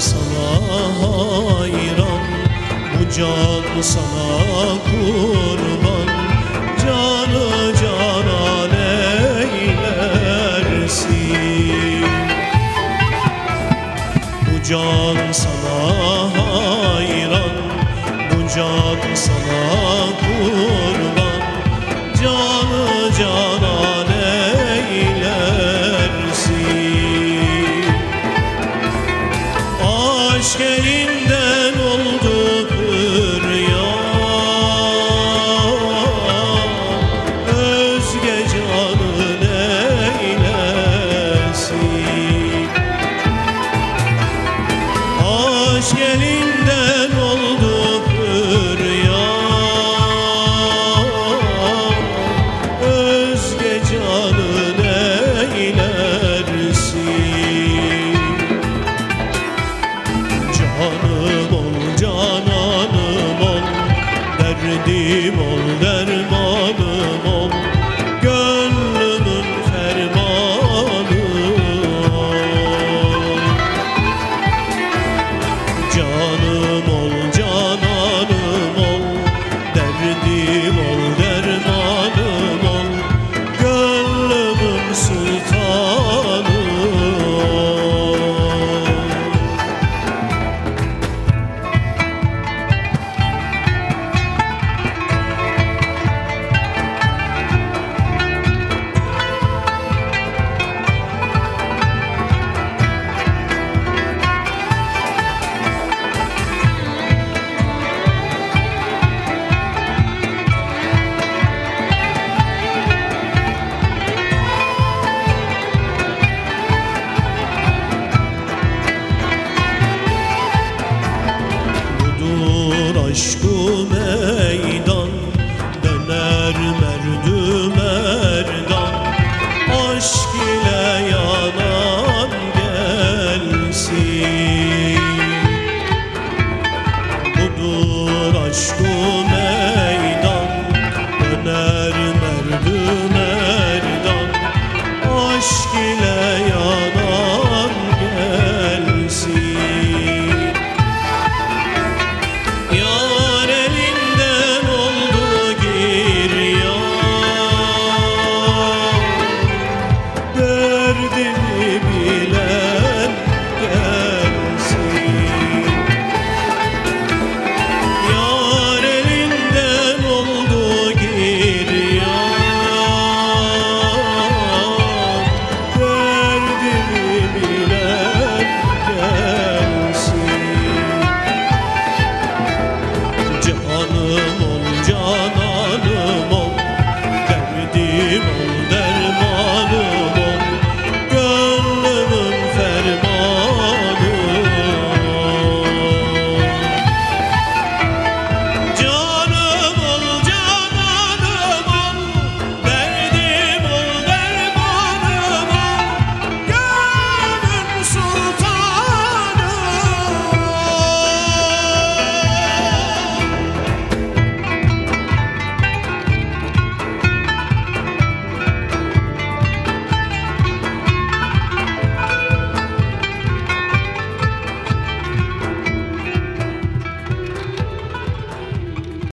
sana hayran Bu can sana canım. como